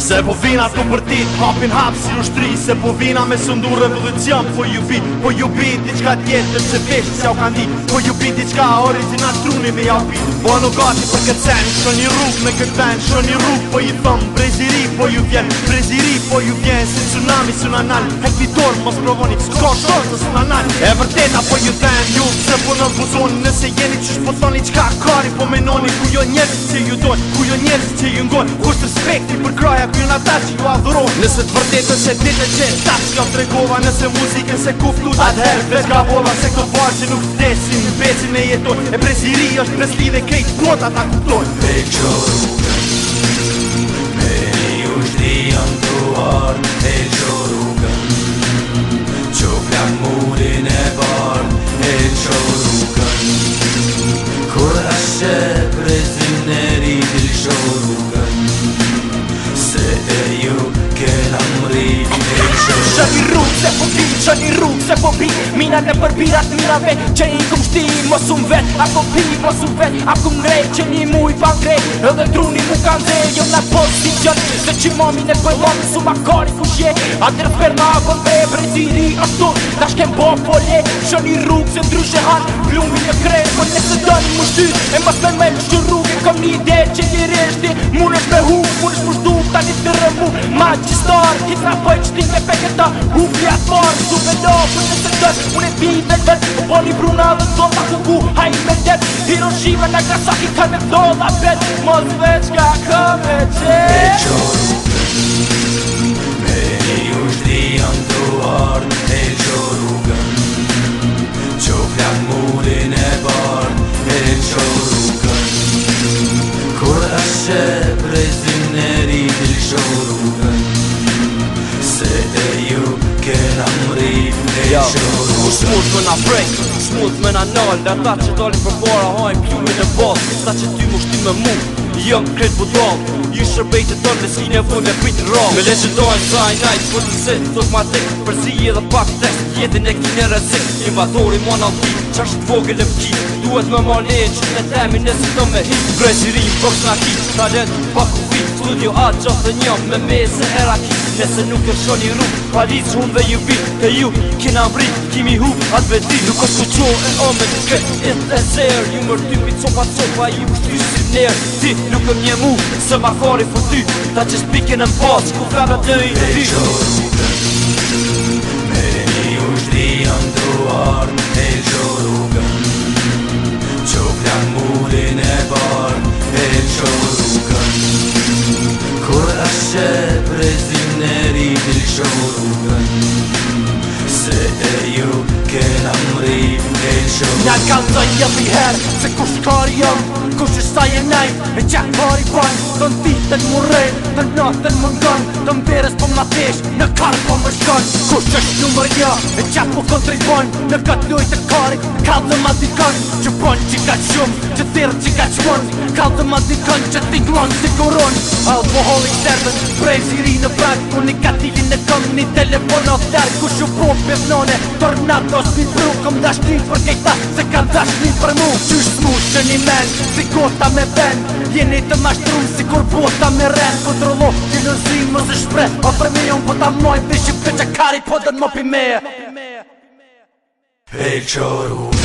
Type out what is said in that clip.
Se po vina të përtit, hapin hap si ushtri Se po vina me sëndu revolucion Po ju bit, po ju bit, i qka tjetër se vesh si au kandit Po ju bit, i qka truni me jau pit Po në gati për këtë sen, shë një rrug me këtë ven Shë një rrug, po ju thëm, breziri, po ju vjen Breziri, po ju vjen, si tsunami, si në anal Hek vitor, mos provoni, s'ko shor, s'ko në anal E vërteta, po ju ven, ju, se po në buzoni Nëse jeni që shpotoni, qka kari, po menoni Ku jo njerë, si njerës që i ngonë Kusë respekti për kraja kjo në ta që ju adhurojnë Nësë të vërdetës që të të që ta që ka jo vdregova Nësë muzikën se ku flutë atëherë Vesh ka vola se këto parë që nuk vdesin Në becin e jetoj E preziri është presli dhe krejt Kënë ta ta kutoj Pejqoru Me ju shdi janë të arë Pejqoru Mina në përbira të mina Që i këm shti i mosum vet A këm pi i mosum vet A këm ngrej që një mu i pan grej Edhe druni mu ka ndhe Jo në post një gjën Se që mami në të bëjmon Su ma kari ku shje A të rëfër në vën dhe Bre të ashtu Ta shkem po le Shë një rrugë, se ndryshe han Plumbi në krej Për në të dënë më shty E mas po me me më rrugë Këm një ide që një reshti Mune shpe hu Mune shpushtu Ta një të rëmu Ma qisto Në apoj që t'in me pe këta u pjatë marë Suve do për në së të tëshë, unë e ti i vetë vetë po, po një bruna dhe t'on t'a ku ku hajnë me detë Hiroshime ka krasaki, kërme do dha vetë Më sveçka kërme që E qërru kërë E një shtri janë të orë E e bërë E qërru kërë Kërë ashe rritë i qërru Smooth me na break, smooth me na nal Dhe ata që dalin për para hajnë kjumin e bas Sa që ty mu shti me mu, jëm kret budal Ju shërbej të tërë, leski në vun e pritin rral Me legendojnë sa i najtë, për të nësit, thot ma tek Për si edhe pak të jetin e këtin e rezik Invadori ma në ti, që është të vogën e pki Duhet me ma leje që të temi nësit të me hit Grejë që rinjë, për shna ki, talentu pak u fit Studio A, gjatë dhe njëm, me me se era Nëse nuk e shoni rrug Palic hun dhe ju bit Të ju kina mri Kimi hu atë veti Nuk është ku qo e ome të kët Et e zer Ju më rëtypi copa copa Ju më si ner Ti nuk e mje mu Se ma fari fëty Ta që shpikin e mbaq, Ku vrabra të i të Hey Joe Nja kanë dhe jëmë i herë Se kush kari jëmë Kush ishtaj e nejmë E qëtë pari pojmë në ti natën më rrej, të natën më ndonë Të mberës po më natesh, në karë po më shkonë Kusë është nëmër një, e qa po kontribonë Në këtë lojtë të kari, ka dhe ma dikonë Që ponë që ka qëmë, që thirë që ka qëmonë Ka dhe ma dikonë që t'i glonë si koronë Alkoholi i prej ziri në prakë Unikatili në këmë, një telefon o tërë Kusë u po pëvnone, tornados një pru Këm dash një për kejta, se ka dash për mu Qysh smu që një men, si kota me ben Jeni të mashtru, si kur bot ta me rren Po të rullo, në zimë më zë shpre O të me jonë po të mojnë Vishim të që kari po të në mopi me Pekë qërur